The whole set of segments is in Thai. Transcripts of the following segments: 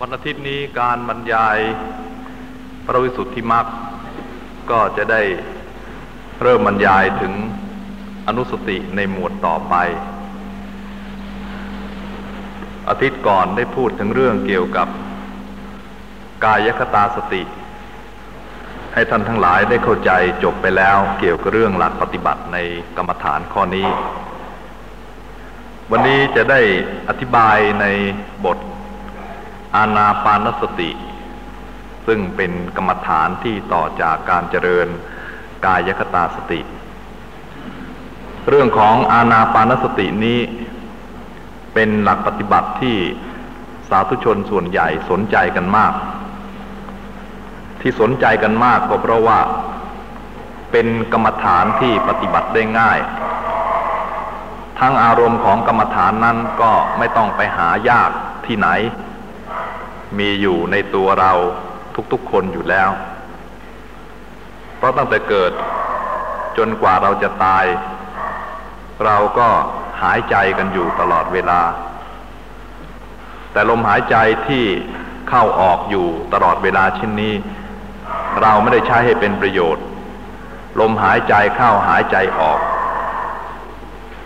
วันอาทิตย์นี้การบรรยายพระวิสุทธิมรรคก็จะได้เริ่มบรรยายถึงอนุสติในหมวดต่อไป อาทิตย์ก่อนได้พูดถึงเรื่องเกี่ยวกับกายคตาสติ ให้ท่านทั้งหลายได้เข้าใจจบไปแล้วเกี่ยวกับเรื่องหลักปฏิบัติในกรรมฐานข้อนี้ วันนี้จะได้อธิบายในบท อานาปานสติ ซึ่งเป็นกรรมฐานที่ต่อจากการเจริญกายคตาสติ เรื่องของอานาปานสตินี้ เป็นหลักปฏิบัติที่สาธุชนส่วนใหญ่สนใจกันมาก ที่สนใจกันมากก็เพราะว่าเป็นกรรมฐานที่ปฏิบัติได้ง่าย ทั้งอารมณ์ของกรรมฐานนั้นก็ไม่ต้องไปหายากที่ไหน มีอยู่ในตัวเราทุกๆคนอยู่แล้ว เพราะตั้งแต่เกิดจนกว่าเราจะตาย เราก็หายใจกันอยู่ตลอดเวลา แต่ลมหายใจที่เข้าออกอยู่ตลอดเวลาเช่นนี้ เราไม่ได้ใช้ให้เป็นประโยชน์ ลมหายใจเข้าหายใจออก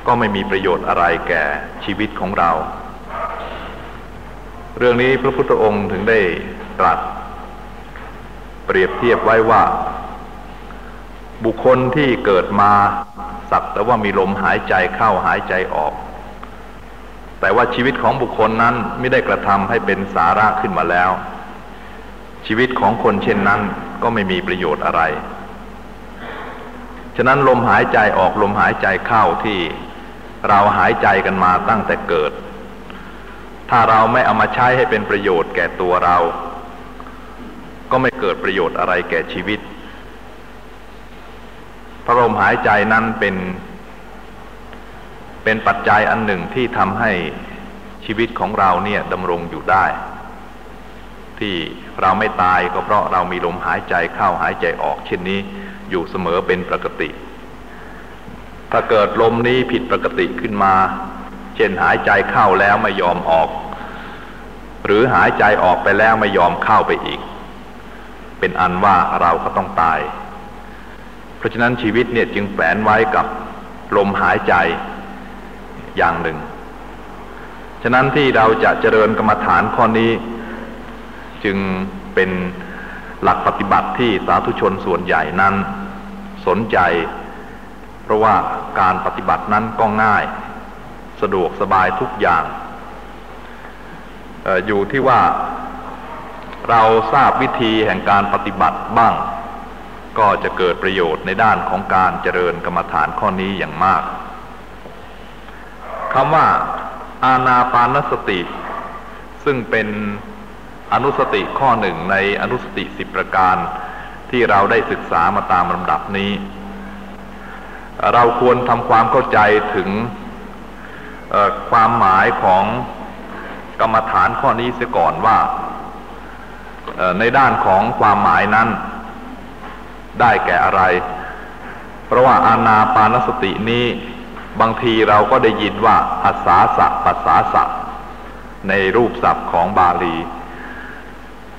ก็ไม่มีประโยชน์อะไรแก่ชีวิตของเรา เรื่องนี้พระพุทธองค์ถึงได้ตรัส เปรียบเทียบไว้ว่า บุคคลที่เกิดมาสักแต่ว่ามีลมหายใจเข้าหายใจออก แต่ว่าชีวิตของบุคคลนั้นไม่ได้กระทำให้เป็นสาระขึ้นมาแล้ว ชีวิตของคนเช่นนั้นก็ไม่มีประโยชน์อะไร ฉะนั้นลมหายใจออกลมหายใจเข้าที่เราหายใจกันมาตั้งแต่เกิด ถ้าเราไม่เอามาใช้ให้เป็นประโยชน์แก่ตัวเรา ก็ไม่เกิดประโยชน์อะไรแก่ชีวิต พระลมหายใจนั้นเป็น เป็นปัจจัยอันหนึ่งที่ทำให้ชีวิตของเราเนี่ยดำรงอยู่ได้ ที่เราไม่ตายก็เพราะเรามีลมหายใจเข้าหายใจออก เช่นนี้อยู่เสมอเป็นปกติ ถ้าเกิดลมนี้ผิดปกติขึ้นมา เช่นหายใจเข้าแล้วไม่ยอมออก หรือหายใจออกไปแล้วไม่ยอมเข้าไปอีก เป็นอันว่าเราก็ต้องตาย เพราะฉะนั้นชีวิตเนี่ยจึงแฝงไว้กับลมหายใจอย่างหนึ่ง ฉะนั้นที่เราจะเจริญกรรมฐานข้อนี้ จึงเป็นหลักปฏิบัติที่สาธุชนส่วนใหญ่นั้น สนใจ เพราะว่าการปฏิบัตินั้นก็ง่าย สะดวกสบายทุกอย่างออยู่ที่ว่าเราทราบวิธีแห่งการปฏิบัติบ้าง ก็จะเกิดประโยชน์ในด้านของการเจริญกรรมฐานข้อนี้อย่างมากคำว่าอาณาปานสติ ซึ่งเป็นอนุสติข้อหนึ่งในอนุสติสิบประการที่เราได้ศึกษามาตามลำดับนี้ เราควรทำความเข้าใจถึง ความหมายของกรรมฐานข้อนี้เสียก่อนว่า ในด้านของความหมายนั้น ได้แก่อะไร เพราะว่าอาณาปานสตินี้ บางทีเราก็ได้ยินว่าอัศาสะปัสสาสะ ในรูปศัพท์ของบาลี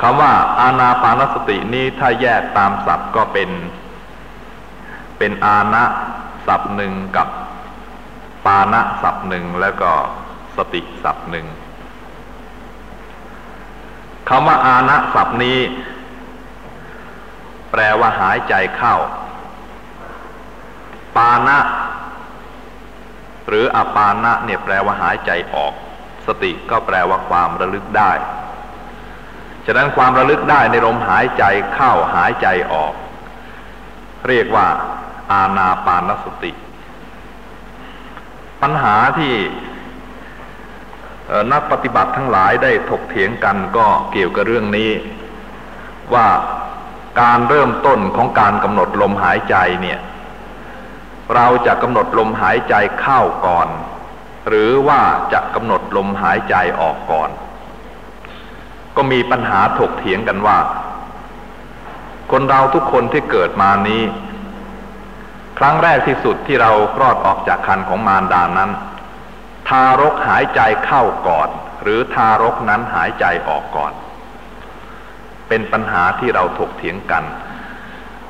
คำว่าอาณาปานสตินี้ถ้าแยกตามศัพท์ก็เป็น เป็นอาณะศัพท์หนึ่งกับ ปานะศัพท์หนึ่งแล้วก็สติศัพท์หนึ่งคำว่าอานะศัพท์นี้ แปลว่าหายใจเข้า ปานะ หรืออปานะเนี่ยแปลว่าหายใจออก สติก็แปลว่าความระลึกได้ ฉะนั้นความระลึกได้ในลมหายใจเข้าหายใจออก เรียกว่า อาณาปานสติ ปัญหาที่นักปฏิบัติทั้งหลายได้ถกเถียงกันก็เกี่ยวกับเรื่องนี้ ว่าการเริ่มต้นของการกำหนดลมหายใจเนี่ย เราจะกำหนดลมหายใจเข้าก่อน หรือว่าจะกำหนดลมหายใจออกก่อน ก็มีปัญหาถกเถียงกันว่า คนเราทุกคนที่เกิดมานี้ ครั้งแรกที่สุดที่เราคลอดออกจากคันของมารดานั้น ทารกหายใจเข้าก่อน หรือทารกนั้นหายใจออกก่อน เป็นปัญหาที่เราถกเถียงกัน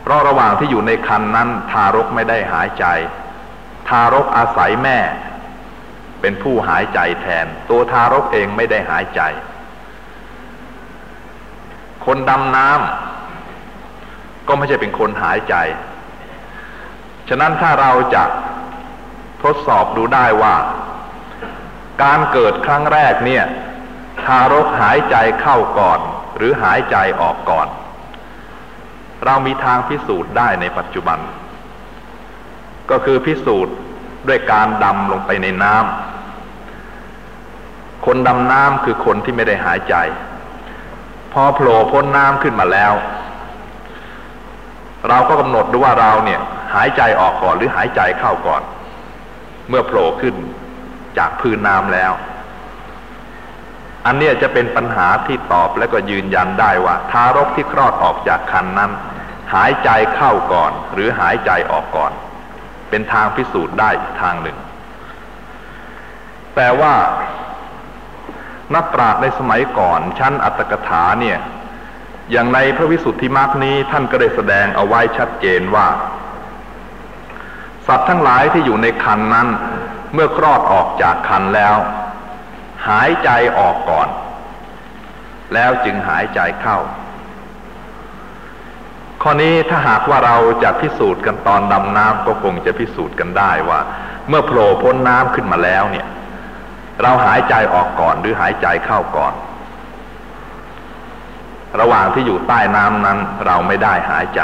เพราะระหว่างที่อยู่ในคันนั้น ทารกไม่ได้หายใจ ทารกอาศัยแม่ เป็นผู้หายใจแทน ตัวทารกเองไม่ได้หายใจ คนดำน้ำก็ไม่ใช่เป็นคนหายใจ ฉะนั้นถ้าเราจะทดสอบดูได้ว่า การเกิดครั้งแรกเนี่ย ทารกหายใจเข้าก่อน หรือหายใจออกก่อน เรามีทางพิสูจน์ได้ในปัจจุบัน ก็คือพิสูจน์ด้วยการดำลงไปในน้ำคนดำน้ำคือคนที่ไม่ได้หายใจ พอโผล่พ้นน้ำขึ้นมาแล้ว เราก็กำหนดดูว่าเราเนี่ย หายใจออกก่อนหรือหายใจเข้าก่อน เมื่อโผล่ขึ้นจากพื้นน้ำแล้ว อันนี้จะเป็นปัญหาที่ตอบและก็ยืนยันได้ว่า ทารกที่คลอดออกจากคันนั้น หายใจเข้าก่อนหรือหายใจออกก่อน เป็นทางพิสูจน์ได้ทางหนึ่ง แต่ว่านักปราชญ์ในสมัยก่อนชั้นอัตถกถาเนี่ยอย่างในพระวิสุทธิมรรคนี้ท่านก็ได้แสดงเอาไว้ชัดเจนว่า สัตว์ทั้งหลายที่อยู่ในคันนั้น เมื่อคลอดออกจากคันแล้ว หายใจออกก่อน แล้วจึงหายใจเข้า ข้อนี้ถ้าหากว่าเราจะพิสูจน์กันตอนดำน้ำก็คงจะพิสูจน์กันได้ว่า เมื่อโผล่พ้นน้ำขึ้นมาแล้วเนี่ย เราหายใจออกก่อนหรือหายใจเข้าก่อน ระหว่างที่อยู่ใต้น้ำนั้นเราไม่ได้หายใจ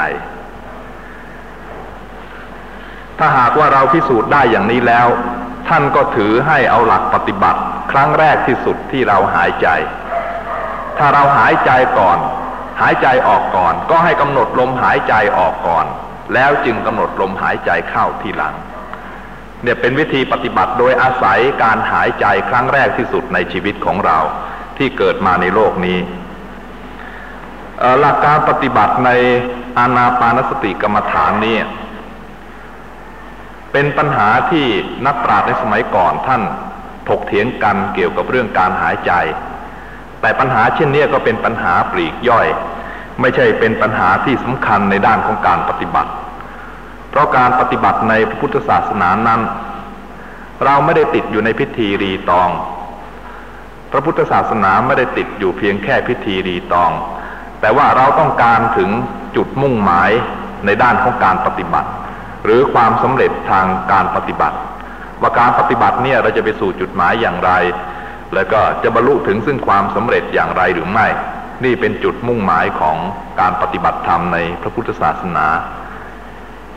ถ้าหากว่าเราพิสูจน์ได้อย่างนี้แล้ว ท่านก็ถือให้เอาหลักปฏิบัติ ครั้งแรกที่สุดที่เราหายใจ ถ้าเราหายใจก่อน หายใจออกก่อน ก็ให้กำหนดลมหายใจออกก่อน แล้วจึงกำหนดลมหายใจเข้าทีหลัง เนี่ยเป็นวิธีปฏิบัติโดยอาศัยการหายใจครั้งแรกที่สุดในชีวิตของเราที่เกิดมาในโลกนี้หลักการปฏิบัติในอานาปานสติกรรมฐานนี้ เป็นปัญหาที่นักปราชญ์ในสมัยก่อนท่านถกเถียงกันเกี่ยวกับเรื่องการหายใจ แต่ปัญหาเช่นนี้ก็เป็นปัญหาปลีกย่อย ไม่ใช่เป็นปัญหาที่สำคัญในด้านของการปฏิบัติ เพราะการปฏิบัติในพระพุทธศาสนานั้น เราไม่ได้ติดอยู่ในพิธีรีตอง พระพุทธศาสนาไม่ได้ติดอยู่เพียงแค่พิธีรีตอง แต่ว่าเราต้องการถึงจุดมุ่งหมายในด้านของการปฏิบัติ หรือความสำเร็จทางการปฏิบัติ ว่าการปฏิบัติเนี่ยเราจะไปสู่จุดหมายอย่างไร แล้วก็จะบรรลุถึงซึ่งความสำเร็จอย่างไรหรือไม่ นี่เป็นจุดมุ่งหมายของการปฏิบัติธรรมในพระพุทธศาสนา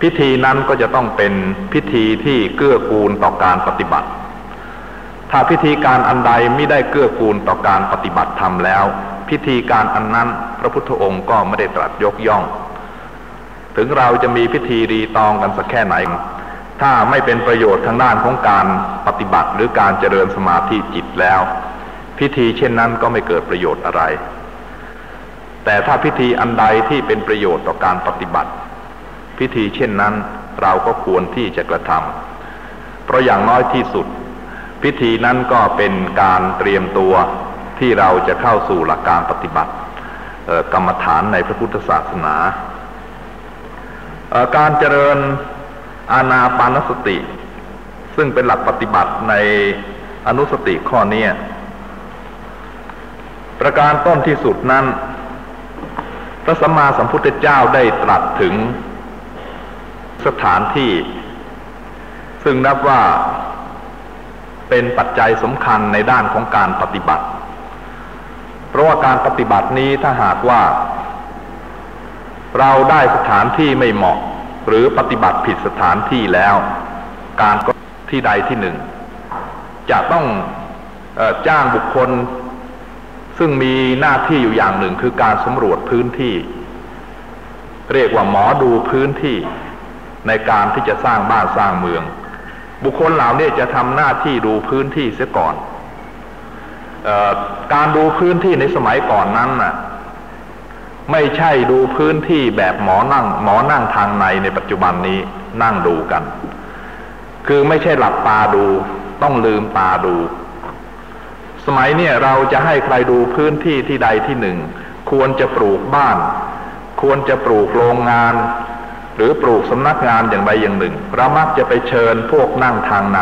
พิธีนั้นก็จะต้องเป็นพิธีที่เกื้อกูลต่อการปฏิบัติ ถ้าพิธีการอันใดไม่ได้เกื้อกูลต่อการปฏิบัติธรรมแล้ว พิธีการอันนั้นพระพุทธองค์ก็ไม่ได้ตรัสยกย่อง ถึงเราจะมีพิธีรีตองกันสักแค่ไหน ถ้าไม่เป็นประโยชน์ทางด้านของการปฏิบัติหรือการเจริญสมาธิจิตแล้ว พิธีเช่นนั้นก็ไม่เกิดประโยชน์อะไร แต่ถ้าพิธีอันใดที่เป็นประโยชน์ต่อการปฏิบัติ พิธีเช่นนั้นเราก็ควรที่จะกระทำเพราะอย่างน้อยที่สุด พิธีนั้นก็เป็นการเตรียมตัวที่เราจะเข้าสู่หลักการปฏิบัติกรรมฐานในพระพุทธศาสนา การเจริญอาณาปานสติ ซึ่งเป็นหลักปฏิบัติในอนุสติข้อนี้ประการต้นที่สุดนั้น พระสัมมาสัมพุทธเจ้าได้ตรัสถึงสถานที่ ซึ่งนับว่าเป็นปัจจัยสำคัญในด้านของการปฏิบัติ เพราะว่าการปฏิบัตินี้ถ้าหากว่า เราได้สถานที่ไม่เหมาะ หรือปฏิบัติผิดสถานที่แล้ว การก็ที่ใดที่หนึ่ง จะต้องอจ้างบุคคล ซึ่งมีหน้าที่อยู่อย่างหนึ่งคือการสำรวจพื้นที่ เรียกว่าหมอดูพื้นที่ ในการที่จะสร้างบ้านสร้างเมือง บุคคลเหล่านี้จะทำหน้าที่ดูพื้นที่เสียก่อนอการดูพื้นที่ในสมัยก่อนนั้นน่ะ ไม่ใช่ดูพื้นที่แบบหมอนั่ง หมอนั่งทางในในปัจจุบันนี้นั่งดูกัน คือไม่ใช่หลับตาดู ต้องลืมตาดู สมัยเนี่ยเราจะให้ใครดูพื้นที่ที่ใดที่หนึ่ง ควรจะปลูกบ้าน ควรจะปลูกโรงงาน หรือปลูกสำนักงานอย่างใดอย่างหนึ่งเรามักจะไปเชิญพวกนั่งทางใน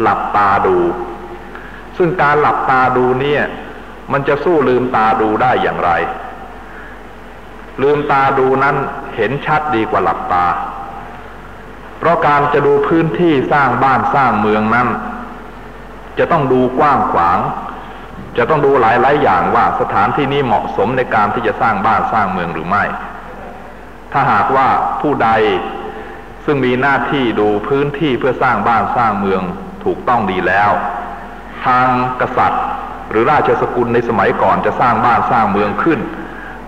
หลับตาดู ซึ่งการหลับตาดูเนี่ย มันจะสู้ลืมตาดูได้อย่างไร ลืมตาดูนั้นเห็นชัดดีกว่าหลับตา เพราะการจะดูพื้นที่สร้างบ้านสร้างเมืองนั้น จะต้องดูกว้างขวาง จะต้องดูหลายหลายอย่างว่าสถานที่นี้เหมาะสมในการที่จะสร้างบ้านสร้างเมืองหรือไม่ ถ้าหากว่าผู้ใดซึ่งมีหน้าที่ดูพื้นที่เพื่อสร้างบ้านสร้างเมืองถูกต้องดีแล้ว ทางกษัตริย์ หรือราชสกุลในสมัยก่อนจะสร้างบ้านสร้างเมืองขึ้น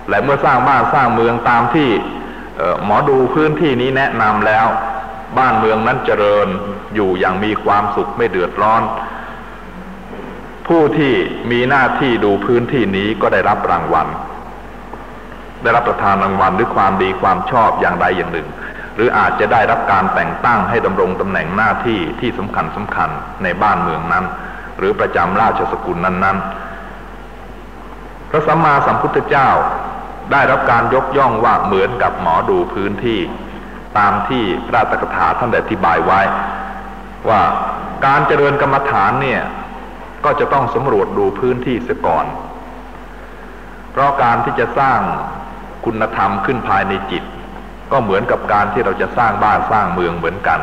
และเมื่อสร้างบ้านสร้างเมืองตามที่หมอดูพื้นที่นี้แนะนำแล้ว บ้านเมืองนั้นเจริญอยู่อย่างมีความสุขไม่เดือดร้อน ผู้ที่มีหน้าที่ดูพื้นที่นี้ก็ได้รับรางวัล ได้รับประทานรางวัลด้วยความดีความชอบอย่างใดอย่างหนึ่ง หรืออาจจะได้รับการแต่งตั้งให้ดำรงตำแหน่งหน้าที่ที่สำคัญสำคัญในบ้านเมืองนั้น หรือประจำราชสกุลนั้น ๆ พระสัมมาสัมพุทธเจ้า ได้รับการยกย่องว่าเหมือนกับหมอดูพื้นที่ตามที่พระตกถาท่านได้อธิบายไว้ ว่าการเจริญกรรมฐานเนี่ย ก็จะต้องสำรวจดูพื้นที่เสียก่อน เพราะการที่จะสร้างคุณธรรมขึ้นภายในจิต ก็เหมือนกับการที่เราจะสร้างบ้านสร้างเมืองเหมือนกัน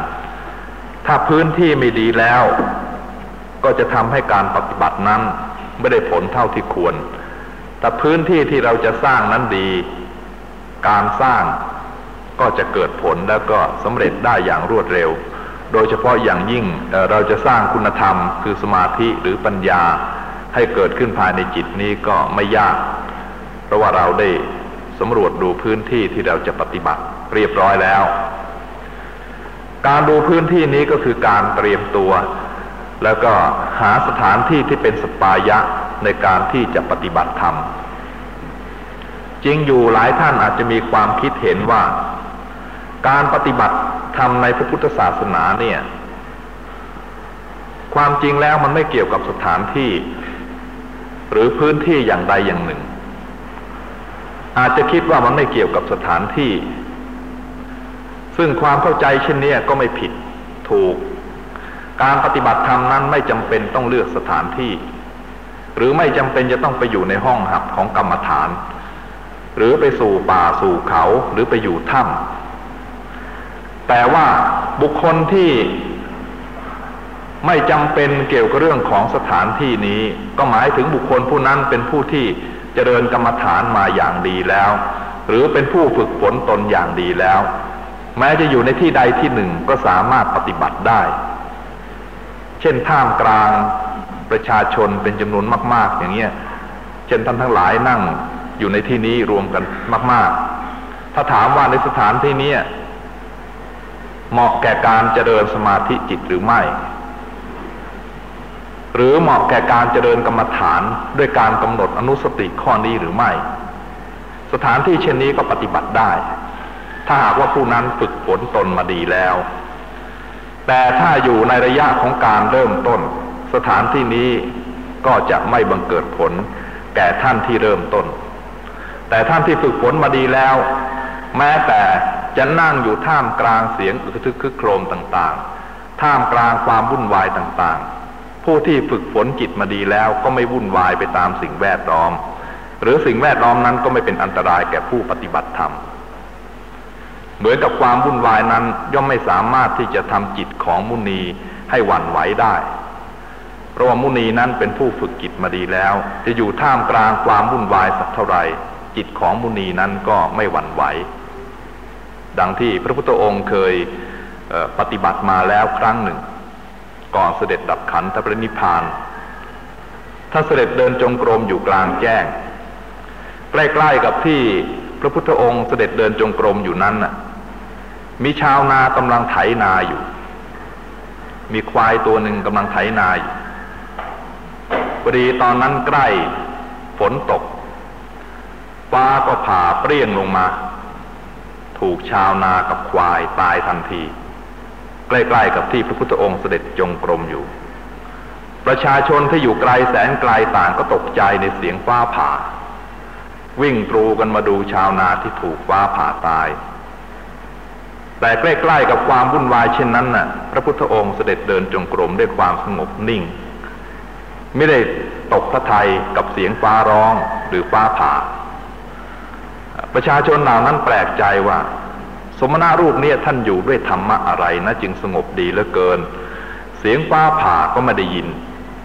ถ้าพื้นที่ไม่ดีแล้ว ก็จะทำให้การปฏิบัตินั้นไม่ได้ผลเท่าที่ควร แต่พื้นที่ที่เราจะสร้างนั้นดี การสร้างก็จะเกิดผลแล้วก็สำเร็จได้อย่างรวดเร็ว โดยเฉพาะอย่างยิ่งเราจะสร้างคุณธรรม คือสมาธิหรือปัญญาให้เกิดขึ้นภายในจิตนี้ก็ไม่ยาก เพราะว่าเราได้สำรวจดูพื้นที่ที่เราจะปฏิบัติเรียบร้อยแล้ว การดูพื้นที่นี้ก็คือการเตรียมตัว แล้วก็หาสถานที่ที่เป็นสปายะ ในการที่จะปฏิบัติธรรม จริงอยู่หลายท่านอาจจะมีความคิดเห็นว่า การปฏิบัติธรรมในพระพุทธศาสนาเนี่ย ความจริงแล้วมันไม่เกี่ยวกับสถานที่ หรือพื้นที่อย่างใดอย่างหนึ่ง อาจจะคิดว่ามันไม่เกี่ยวกับสถานที่ ซึ่งความเข้าใจเช่นนี้ก็ไม่ผิดถูก การปฏิบัติธรรมนั้นไม่จำเป็นต้องเลือกสถานที่ หรือไม่จำเป็นจะต้องไปอยู่ในห้องหับของกรรมฐาน หรือไปสู่ป่าสู่เขาหรือไปอยู่ถ้ำแต่ว่าบุคคลที่ไม่จำเป็นเกี่ยวกับเรื่องของสถานที่นี้ ก็หมายถึงบุคคลผู้นั้นเป็นผู้ที่เจริญกรรมฐานมาอย่างดีแล้ว หรือเป็นผู้ฝึกฝนตนอย่างดีแล้ว แม้จะอยู่ในที่ใดที่หนึ่งก็สามารถปฏิบัติได้ เช่นท่ามกลาง ประชาชนเป็นจำนวนมาก ๆ อย่างเงี้ยเช่นท่านทั้งหลายนั่งอยู่ในที่นี้รวมกันมาก ๆ ถ้าถามว่าในสถานที่นี้เหมาะแก่การเจริญสมาธิจิตหรือไม่ หรือเหมาะแก่การเจริญกรรมฐานด้วยการกำหนดอนุสติข้อนี้หรือไม่ สถานที่เช่นนี้ก็ปฏิบัติได้ ถ้าหากว่าผู้นั้นฝึกฝนตนมาดีแล้ว แต่ถ้าอยู่ในระยะของการเริ่มต้น สถานที่นี้ก็จะไม่บังเกิดผล แก่ท่านที่เริ่มต้น แต่ท่านที่ฝึกฝนมาดีแล้ว แม้แต่จะนั่งอยู่ท่ามกลางเสียงอึกทึกคึกโครมต่างๆ ท่ามกลางความวุ่นวายต่างๆ ผู้ที่ฝึกฝนจิตมาดีแล้วก็ไม่วุ่นวายไปตามสิ่งแวดล้อม หรือสิ่งแวดล้อมนั้นก็ไม่เป็นอันตรายแก่ผู้ปฏิบัติธรรมเหมือนกับความวุ่นวายนั้นย่อมไม่สามารถที่จะทำจิตของมุนีให้หวั่นไหวได้ เพราะว่ามุนีนั้นเป็นผู้ฝึกจิตมาดีแล้ว จะอยู่ท่ามกลางความวุ่นวายสักเท่าไรจิตของมุนีนั้นก็ไม่หวั่นไหว ดังที่พระพุทธองค์เคยปฏิบัติมาแล้วครั้งหนึ่ง ก่อนเสด็จดับขันธปรินิพานท่านเสด็จเดินจงกรมอยู่กลางแจ้ง ใกล้ๆกับที่พระพุทธองค์เสด็จเดินจงกรมอยู่นั้นน่ะ มีชาวนากำลังไถนาอยู่ มีควายตัวหนึ่งกำลังไถนาอยู่ พอดีตอนนั้นใกล้ฝนตก ฟ้าก็ผ่าเปรี้ยงลงมา ถูกชาวนากับควายตายทันที ใกล้ๆกับที่พระพุทธองค์เสด็จจงกรมอยู่ ประชาชนที่อยู่ไกลแสนไกลต่างก็ตกใจในเสียงฟ้าผ่า วิ่งตรูกันมาดูชาวนาที่ถูกฟ้าผ่าตายแต่ใกล้ๆกับความวุ่นวายเช่นนั้นน่ะ พระพุทธองค์เสด็จเดินจงกรมด้วยความสงบนิ่ง ไม่ได้ตกพระทัยกับเสียงฟ้าร้องหรือฟ้าผ่า ประชาชนเหล่านั้นแปลกใจว่า สมณะรูปนี้ท่านอยู่ด้วยธรรมะอะไรนะจึงสงบดีเหลือเกิน เสียงฟ้าผ่าก็ไม่ได้ยิน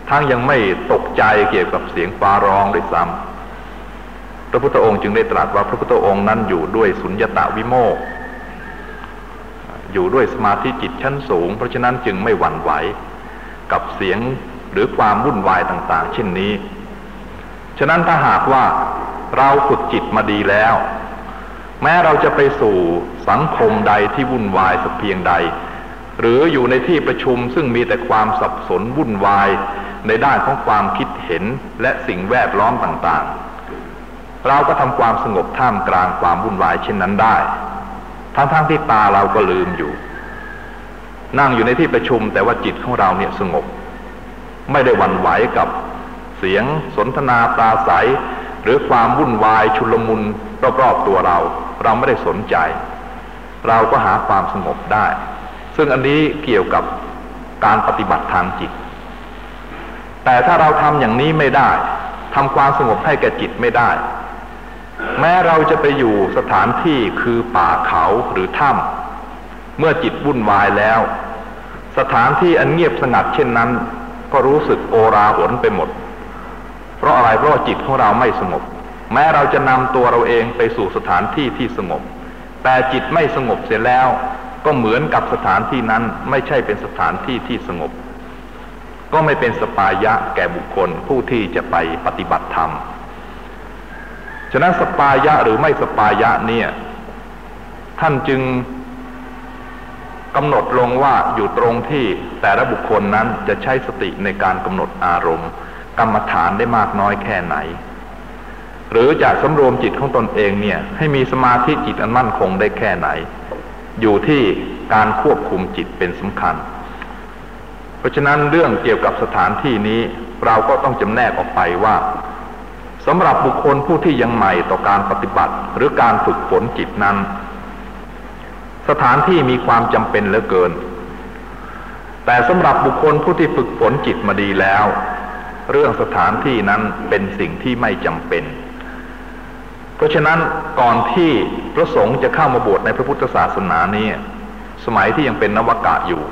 ทั้งยังไม่ตกใจเกี่ยวกับเสียงฟ้าร้องด้วยซ้ำพระพุทธองค์จึงได้ตรัสว่าพระพุทธองค์นั้นอยู่ด้วยสุญญตาวิโมกอยู่ด้วยสมาธิจิตชั้นสูง เพราะฉะนั้นจึงไม่หวั่นไหวกับเสียง หรือความวุ่นวายต่าง ๆ เช่นนี้ ฉะนั้นถ้าหากว่าเราฝึกจิตมาดีแล้ว แม้เราจะไปสู่สังคมใดที่วุ่นวายสักเพียงใด หรืออยู่ในที่ประชุมซึ่งมีแต่ความสับสนวุ่นวายในด้านของความคิดเห็นและสิ่งแวดล้อมต่างๆ เราก็ทำความสงบท่ามกลางความวุ่นวายเช่นนั้นได้ ทั้งๆทที่ตาเราก็ลืมอยู่ นั่งอยู่ในที่ประชุมแต่ว่าจิตของเราเนี่ยสงบ ไม่ได้หวั่นไหวกับเสียงสนทนาปราศัย หรือความวุ่นวายชุลมุนรอบๆตัวเรา เราไม่ได้สนใจ เราก็หาความสงบได้ ซึ่งอันนี้เกี่ยวกับการปฏิบัติทางจิต แต่ถ้าเราทำอย่างนี้ไม่ได้ทำความสงบให้แก่จิตไม่ได้ แม้เราจะไปอยู่สถานที่คือป่าเขาหรือถ้ำเมื่อจิตวุ่นวายแล้ว สถานที่อันเงียบสงัดเช่นนั้น ก็รู้สึกโอราหนไปหมด เพราะอะไรเพราะจิตของเราไม่สงบ แม้เราจะนำตัวเราเองไปสู่สถานที่ที่สงบ แต่จิตไม่สงบเสียแล้ว ก็เหมือนกับสถานที่นั้นไม่ใช่เป็นสถานที่ที่สงบ ก็ไม่เป็นสปายะแก่บุคคลผู้ที่จะไปปฏิบัติธรรม ฉะนั้นสปายะหรือไม่สปายะเนี่ย ท่านจึง กำหนดลงว่าอยู่ตรงที่แต่ละบุคคลนั้นจะใช้สติในการกำหนดอารมณ์ กรรมฐานได้มากน้อยแค่ไหน หรือจะสำรวมจิตของตนเองเนี่ยให้มีสมาธิจิตอันมั่นคงได้แค่ไหน อยู่ที่การควบคุมจิตเป็นสำคัญ เพราะฉะนั้นเรื่องเกี่ยวกับสถานที่นี้เราก็ต้องจำแนกออกไปว่าสำหรับบุคคลผู้ที่ยังใหม่ต่อการปฏิบัติ หรือการฝึกฝนจิตนั้น สถานที่มีความจำเป็นเหลือเกิน แต่สำหรับบุคคลผู้ที่ฝึกฝนจิตมาดีแล้ว เรื่องสถานที่นั้นเป็นสิ่งที่ไม่จำเป็น เพราะฉะนั้นก่อนที่พระสงฆ์จะเข้ามาบวชในพระพุทธศาสนานี้สมัยที่ยังเป็นนวกะอยู่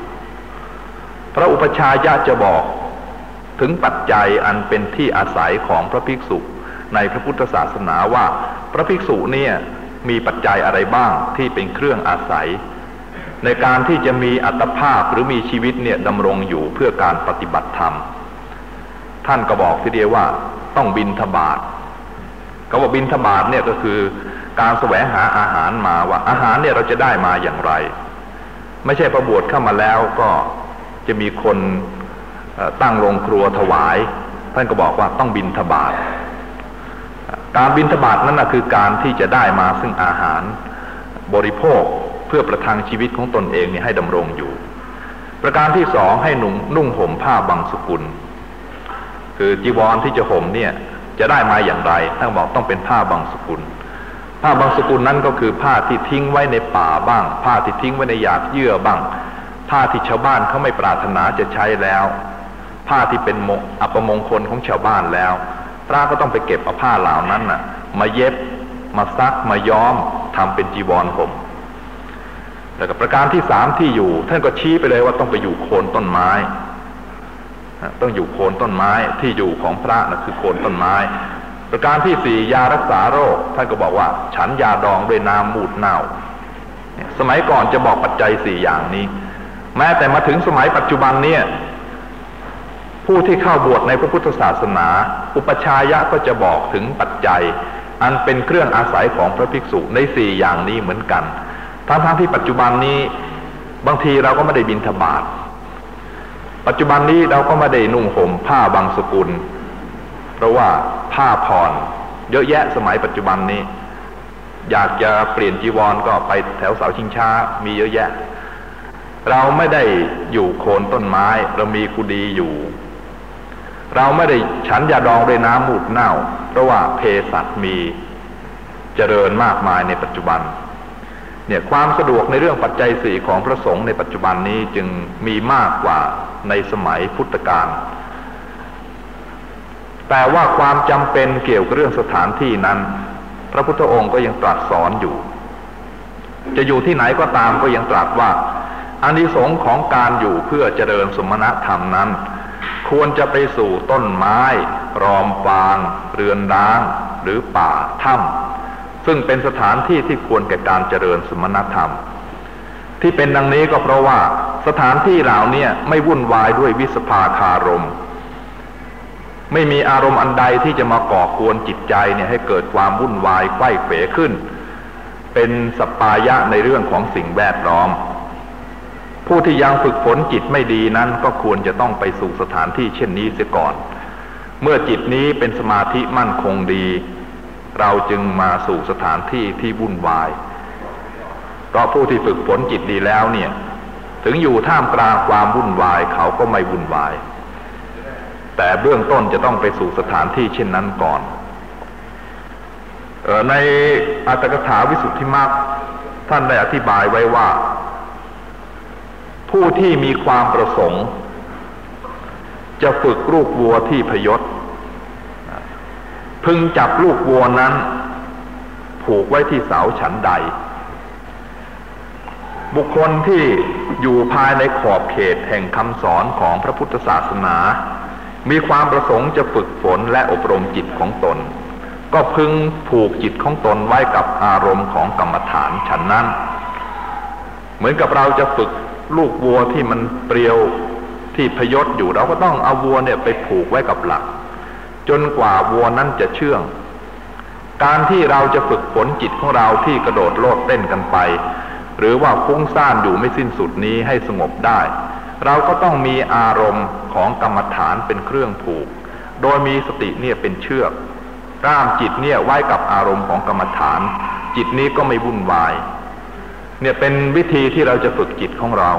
พระอุปชายะจะบอกถึงปัจจัยอันเป็นที่อาศัยของพระภิกษุในพระพุทธศาสนาว่าพระภิกษุเนี่ย มีปัจจัยอะไรบ้างที่เป็นเครื่องอาศัย ในการที่จะมีอัตภาพหรือมีชีวิตเนี่ยดำรงอยู่เพื่อการปฏิบัติธรรม ท่านก็บอกทีเดียวว่าต้องบินทบาทเขาบอกบินทบาทเนี่ยก็คือการแสวงหาอาหารมาว่าอาหารเนี่ยเราจะได้มาอย่างไร ไม่ใช่ประบวชเข้ามาแล้วก็จะมีคนตั้งโรงครัวถวาย ท่านก็บอกว่าต้องบินทบาท การบินทบาทนั้นนะคือการที่จะได้มาซึ่งอาหารบริโภคเพื่อประทังชีวิตของตนเองเนี่ยให้ดำรงอยู่ ประการที่สองให้นุ่งนุ่งห่มผ้าบางสกุล คือจีวรที่จะห่มเนี่ยจะได้มาอย่างไรท่านบอกต้องเป็นผ้าบางสกุล ผ้าบางสกุลนั้นก็คือผ้าที่ทิ้งไว้ในป่าบ้าง ผ้าที่ทิ้งไว้ในหยาดเยื่อบ้าง ผ้าที่ชาวบ้านเขาไม่ปรารถนาจะใช้แล้ว ผ้าที่เป็นอัปมงคลของชาวบ้านแล้ว พระก็ต้องไปเก็บเอาผ้าเหล่านั้นน่ะ มาเย็บ มาซักมาย้อมทำเป็นจีวรผมแต่กับประการที่สามที่อยู่ ท่านก็ชี้ไปเลยว่าต้องไปอยู่โคนต้นไม้ ต้องอยู่โคนต้นไม้ที่อยู่ของพระนะคือโคนต้นไม้ ประการที่สี่ยารักษาโรค ท่านก็บอกว่า ฉันยาดองด้วยน้ำมูดเน่าสมัยก่อนจะบอกปัจจัยสี่อย่างนี้ แม้แต่มาถึงสมัยปัจจุบันเนี่ย ผู้ที่เข้าบวชในพระพุทธศาสนา อุปชายะก็จะบอกถึงปัจจัย อันเป็นเครื่องอาศัยของพระภิกษุในสี่อย่างนี้เหมือนกัน ทั้งๆที่ปัจจุบันนี้บางทีเราก็ไม่ได้บินทบาทปัจจุบันนี้เราก็ไม่ได้นุ่งห่มผ้าบางสกุล เพราะว่าผ้าผ่อนเยอะแยะสมัยปัจจุบันนี้ อยากจะเปลี่ยนจีวรก็ไปแถวเสาชิงช้ามีเยอะแยะ เราไม่ได้อยู่โคนต้นไม้เรามีกุดีอยู่ เราไม่ได้ฉันยาดองด้วยน้ำมูดเน่า เพราะว่าเภสัชมีเจริญมากมายในปัจจุบัน เนี่ยความสะดวกในเรื่องปัจจัยสี่ของพระสงฆ์ในปัจจุบันนี้จึงมีมากกว่าในสมัยพุทธกาลแต่ว่าความจำเป็นเกี่ยวกับเรื่องสถานที่นั้น พระพุทธองค์ก็ยังตรัสสอนอยู่ จะอยู่ที่ไหนก็ตามก็ยังตรัสว่าอานิสงส์ของการอยู่เพื่อเจริญสมณธรรมนั้น ควรจะไปสู่ต้นไม้ รอมฟาง เรือนร้าง หรือป่าถ้ำซึ่งเป็นสถานที่ที่ควรแก่การเจริญสมณธรรม ที่เป็นดังนี้ก็เพราะว่าสถานที่เหล่านี้ไม่วุ่นวายด้วยวิสภาคารม ไม่มีอารมณ์อันใดที่จะมาก่อกวนจิตใจเนี่ยให้เกิดความวุ่นวายไข้เขวขึ้น เป็นสปายะในเรื่องของสิ่งแวดล้อม ผู้ที่ยังฝึกฝนจิตไม่ดีนั้นก็ควรจะต้องไปสู่สถานที่เช่นนี้เสียก่อน เมื่อจิตนี้เป็นสมาธิมั่นคงดี เราจึงมาสู่สถานที่ที่วุ่นวาย เพราะผู้ที่ฝึกฝนจิตดีแล้วเนี่ย ถึงอยู่ท่ามกลางความวุ่นวายเขาก็ไม่วุ่นวาย แต่เบื้องต้นจะต้องไปสู่สถานที่เช่นนั้นก่อนออในอัตถกถาวิสุทธิมรรคท่านได้อธิบายไว้ว่า ผู้ที่มีความประสงค์ จะฝึกลูกวัวที่พยศ พึงจับลูกวัวนั้น ผูกไว้ที่เสาฉันใด บุคคลที่อยู่ภายในขอบเขตแห่งคำสอนของพระพุทธศาสนา มีความประสงค์จะฝึกฝนและอบรมจิตของตน ก็พึงผูกจิตของตนไว้กับอารมณ์ของกรรมฐานฉันนั้น เหมือนกับเราจะฝึก ลูกวัวที่มันเปรียวที่พยศอยู่เราก็ต้องเอาวัวเนี่ยไปผูกไว้กับหลัก จนกว่าวัวนั้นจะเชื่อง การที่เราจะฝึกฝนจิตของเราที่กระโดดโลดเต้นกันไป หรือว่าฟุ้งซ่านอยู่ไม่สิ้นสุดนี้ให้สงบได้ เราก็ต้องมีอารมณ์ของกรรมฐานเป็นเครื่องผูก โดยมีสติเนี่ยเป็นเชือกร่ามจิตเนี่ยไว้กับอารมณ์ของกรรมฐาน จิตนี้ก็ไม่วุ่นวาย เนี่ยเป็นวิธีที่เราจะฝึกจิตของเรา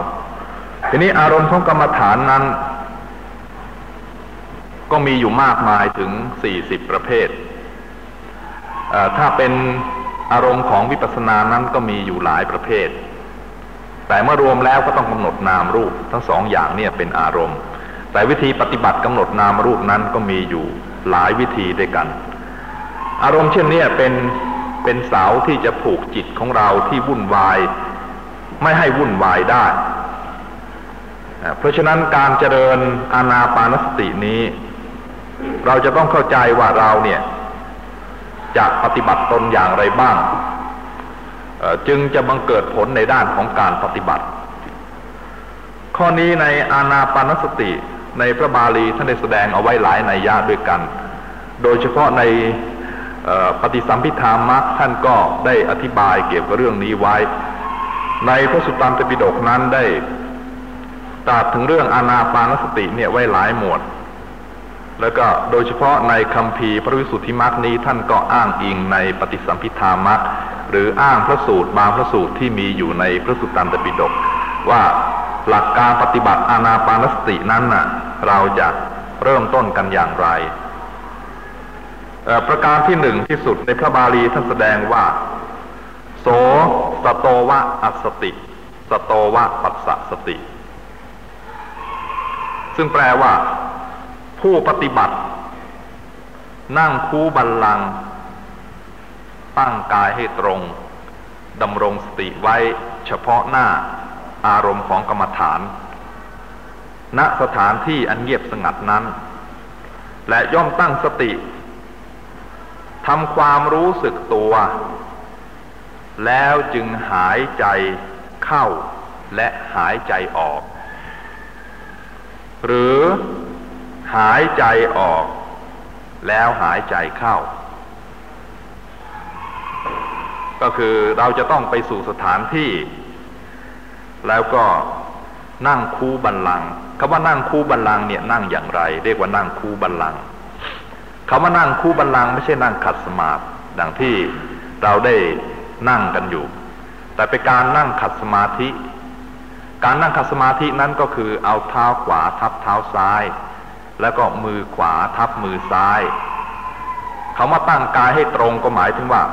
ทีนี้อารมณ์ของกรรมฐานนั้น ก็มีอยู่มากมายถึงสี่สิบประเภท ถ้าเป็นอารมณ์ของวิปัสสนานั้นก็มีอยู่หลายประเภท แต่เมื่อรวมแล้วก็ต้องกำหนดนามรูป ทั้งสองอย่างเนี่ยเป็นอารมณ์ แต่วิธีปฏิบัติกำหนดนามรูปนั้นก็มีอยู่หลายวิธีด้วยกัน อารมณ์เช่นนี้เป็น เป็นเสาที่จะผูกจิตของเราที่วุ่นวาย ไม่ให้วุ่นวายได้ เพราะฉะนั้นการเจริญอานาปานสตินี้ เราจะต้องเข้าใจว่าเราเนี่ยจะปฏิบัติตนอย่างไรบ้าง จึงจะบังเกิดผลในด้านของการปฏิบัติ ข้อนี้ในอานาปานสติในพระบาลีท่านได้แสดงเอาไว้หลายในยะด้วยกัน โดยเฉพาะใน ปฏิสัมพิธามักท่านก็ได้อธิบายเกี่ยวกับเรื่องนี้ไว้ ในพระสุตตันตปิฎกนั้นได้ตรัสถึงเรื่องอานาปานสติเนี่ยไว้หลายหมวด แล้วก็โดยเฉพาะในคำพีพระวิสุทธิมักนี้ท่านก็อ้างอิงในปฏิสัมพิธามักหรืออ้างพระสูตรบางพระสูตรที่มีอยู่ในพระสุตตันตปิฎกว่าหลักการปฏิบัติอานาปานสตินั้นน่ะเราจะเริ่มต้นกันอย่างไร ประการที่หนึ่งที่สุดในพระบาลีท่านแสดงว่า โสสโตวะอัสติ สโตวะปัสสสติ ซึ่งแปลว่า ผู้ปฏิบัติ นั่งคู่บัลลัง ตั้งกายให้ตรงดำรงสติไว้เฉพาะหน้าอารมณ์ของกรรมฐาน ณสถานที่อันเงียบสงัดนั้น และย่อมตั้งสติ ทำความรู้สึกตัว แล้วจึงหายใจเข้าและหายใจออก หรือหายใจออก แล้วหายใจเข้า ก็คือเราจะต้องไปสู่สถานที่ แล้วก็นั่งคูบันลังคำว่านั่งคูบันลังเนี่ยนั่งอย่างไร เรียกว่านั่งคูบันลัง คำว่านั่งคู่บัลลังไม่ใช่นั่งขัดสมาธิดังที่เราได้นั่งกันอยู่ แต่เป็นการนั่งขัดสมาธิ การนั่งขัดสมาธินั้นก็คือเอาเท้าขวาทับเท้าซ้าย แล้วก็มือขวาทับมือซ้ายคำว่าตั้งกายให้ตรงก็หมายถึงว่า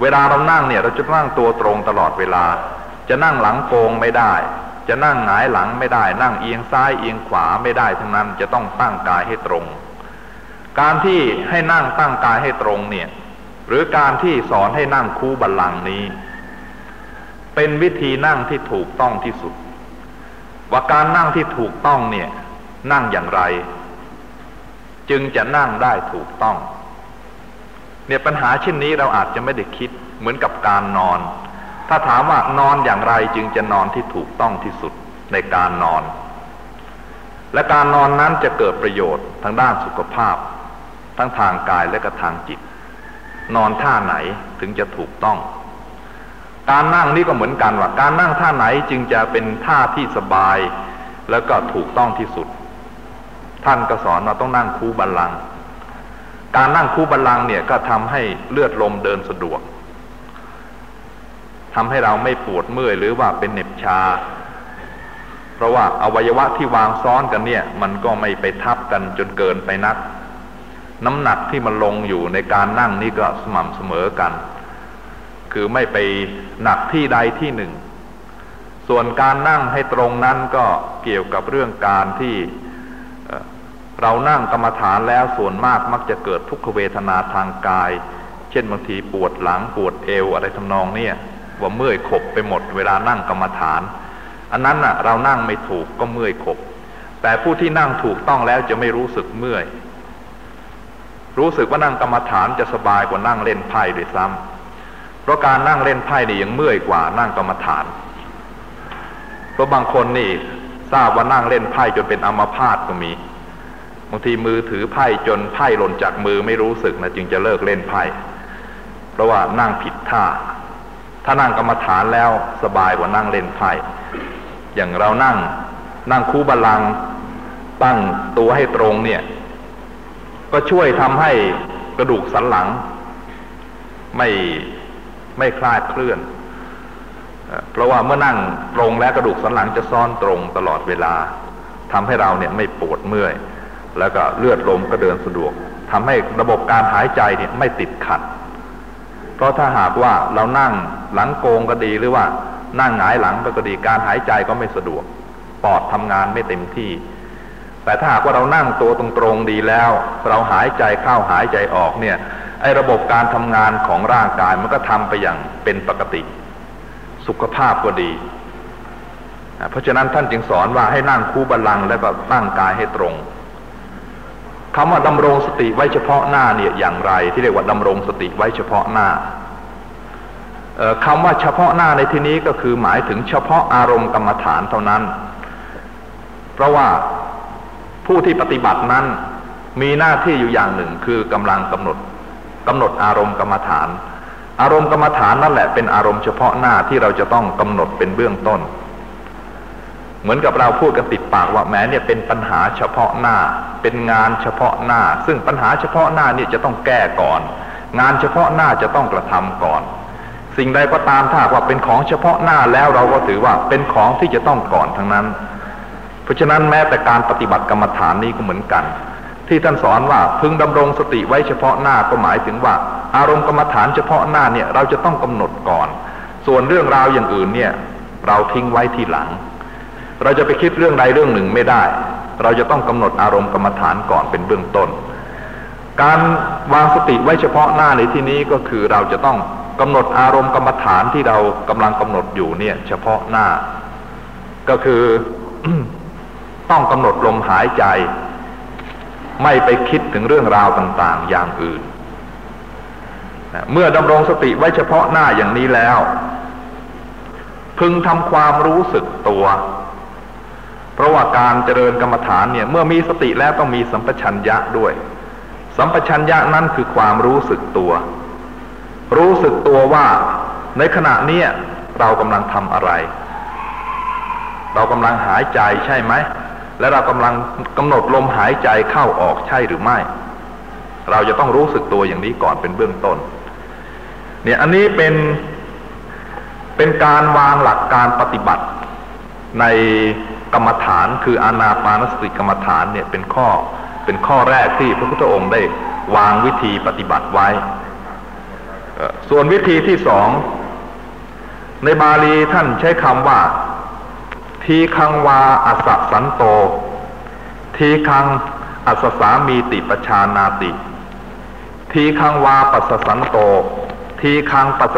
เวลาเรานั่งเนี่ยเราจะนั่งตัวตรงตลอดเวลา จะนั่งหลังโกงไม่ได้ จะนั่งหงายหลังไม่ได้ นั่งเอียงซ้ายเอียงขวาไม่ได้ทั้งนั้นจะต้องตั้งกายให้ตรง การที่ให้นั่งตั้งกายให้ตรงเนี่ย หรือการที่สอนให้นั่งคู่บัลลังก์นี้ เป็นวิธีนั่งที่ถูกต้องที่สุด ว่าการนั่งที่ถูกต้องเนี่ย นั่งอย่างไร จึงจะนั่งได้ถูกต้อง เนี่ยปัญหาเช่นนี้เราอาจจะไม่ได้คิดเหมือนกับการนอน ถ้าถามว่านอนอย่างไรจึงจะนอนที่ถูกต้องที่สุดในการนอนและการนอนนั้นจะเกิดประโยชน์ทางด้านสุขภาพ ทั้งทางกายและก็ทางจิต นอนท่าไหนถึงจะถูกต้อง การนั่งนี่ก็เหมือนกันว่าการนั่งท่าไหนจึงจะเป็นท่าที่สบาย แล้วก็ถูกต้องที่สุด ท่านก็สอนว่าต้องนั่งคูบัลลังการนั่งคู่บัลลังเนี่ยก็ทำให้เลือดลมเดินสะดวกทำให้เราไม่ปวดเมื่อยหรือว่าเป็นเหน็บชา เพราะว่าอวัยวะที่วางซ้อนกันเนี่ย มันก็ไม่ไปทับกันจนเกินไปนัก น้ำหนักที่มันลงอยู่ในการนั่งนี่ก็สม่ำเสมอกัน คือไม่ไปหนักที่ใดที่หนึ่ง ส่วนการนั่งให้ตรงนั้นก็เกี่ยวกับเรื่องการที่เรานั่งกรรมฐานแล้วส่วนมากมักจะเกิดทุกขเวทนาทางกาย เช่นบางทีปวดหลังปวดเอวอะไรทำนองเนี่ยว่าเมื่อยขบไปหมดเวลานั่งกรรมฐาน อันนั้นน่ะ เรานั่งไม่ถูกก็เมื่อยขบ แต่ผู้ที่นั่งถูกต้องแล้วจะไม่รู้สึกเมื่อย รู้สึกว่านั่งกรรมฐานจะสบายกว่านั่งเล่นไพ่ด้วยซ้ำเพราะการนั่งเล่นไพ่นี่ยังเมื่อยกว่านั่งกรรมฐาน เพราะบางคนนี่ทราบว่านั่งเล่นไพ่จนเป็นอัมพาตก็มี บางทีมือถือไพ่จนไพ่หล่นจากมือไม่รู้สึกนะจึงจะเลิกเล่นไพ่ เพราะว่านั่งผิดท่า ถ้านั่งกรรมฐานแล้วสบายกว่านั่งเล่นไพ่ อย่างเรานั่งนั่งคู่บาลังตั้งตัวให้ตรงเนี่ย ก็ช่วยทำให้กระดูกสันหลัง ไม่ไม่คลาดเคลื่อน เพราะว่าเมื่อนั่งตรงแล้วกระดูกสันหลังจะซ้อนตรงตลอดเวลาทำให้เราเนี่ยไม่ปวดเมื่อย แล้วก็เลือดลมก็เดินสะดวกทำให้ระบบการหายใจเนี่ยไม่ติดขัด เพราะถ้าหากว่าเรานั่งหลังโกงก็ดีหรือว่านั่งหงายหลังก็ดีการหายใจก็ไม่สะดวก ปอดทำงานไม่เต็มที่ แต่ถ้าหากว่าเรานั่งตัวตรงๆดีแล้ว เราหายใจเข้าหายใจออกเนี่ยไอ้ระบบการทำงานของร่างกายมันก็ทำไปอย่างเป็นปกติ สุขภาพก็ดี เพราะฉะนั้นท่านจึงสอนว่าให้นั่งคู่บัลลังก์แล้วก็ตั้งกายให้ตรงคำว่าดำรงสติไว้เฉพาะหน้าเนี่ยอย่างไร ที่เรียกว่าดำรงสติไว้เฉพาะหน้าคำว่าเฉพาะหน้าในที่นี้ก็คือหมายถึงเฉพาะอารมณ์กรรมฐานเท่านั้น เพราะว่า ผู้ที่ปฏิบัตินั้นมีหน้าที่อยู่อย่างหนึ่งคือกำลังกำหนดกำหนดอารมณ์กรรมฐาน อารมณ์กรรมฐานนั่นแหละเป็นอารมณ์เฉพาะหน้าที่เราจะต้องกำหนดเป็นเบื้องต้น เหมือนกับเราพูดกันติดปากว่าแม้เนี่ยเป็นปัญหาเฉพาะหน้า เป็นงานเฉพาะหน้า ซึ่งปัญหาเฉพาะหน้านี่จะต้องแก้ก่อน งานเฉพาะหน้าจะต้องกระทำก่อน สิ่งใดก็ตามถ้าว่าเป็นของเฉพาะหน้าแล้วเราก็ถือว่าเป็นของที่จะต้องก่อนทั้งนั้น ราะฉะนั้นแม้แต่การปฏิบัติกรรมฐานนี้ก็เหมือนกัน ที่ท่านสอนว่าพึงดำรงสติไว้เฉพาะหน้าก็หมายถึงว่า อารมณ์กรรมฐานเฉพาะหน้าเนี่ยเราจะต้องกำหนดก่อน ส่วนเรื่องราวอย่างอื่นเนี่ยเราทิ้งไว้ทีหลัง เราจะไปคิดเรื่องใดเรื่องหนึ่งไม่ได้ เราจะต้องกำหนดอารมณ์กรรมฐานก่อนเป็นเบื้องต้น การวางสติไว้เฉพาะหน้าในที่นี้ก็คือเราจะต้องกำหนดอารมณ์กรรมฐานที่เรากำลังกำหนดอยู่เนี่ย เฉพาะหน้า ก็คือ ต้องกำหนดลมหายใจ ไม่ไปคิดถึงเรื่องราวต่างๆ อย่างอื่น เมื่อดำรงสติไว้เฉพาะหน้าอย่างนี้แล้ว พึงทำความรู้สึกตัว เพราะว่าการเจริญกรรมฐานเนี่ย เมื่อมีสติแล้วต้องมีสัมปชัญญะด้วย สัมปชัญญะนั้นคือความรู้สึกตัว รู้สึกตัวว่าในขณะนี้เรากำลังทำอะไร เรากำลังหายใจใช่ไหม และเรากำลังกำหนดลมหายใจเข้าออกใช่หรือไม่ เราจะต้องรู้สึกตัวอย่างนี้ก่อนเป็นเบื้องต้น เนี่ยอันนี้เป็นเป็นการวางหลักการปฏิบัติในกรรมฐานคืออานาปานสติกรรมฐานเนี่ยเป็นข้อเป็นข้อแรกที่พระพุทธองค์ได้วางวิธีปฏิบัติไว้ ส่วนวิธีที่สองในบาลีท่านใช้คำว่า ทีคังวาอัสสันโต ทีคังอัสสามีติปชานาติ ทีคังวาปัสสันโต ทีคังปัส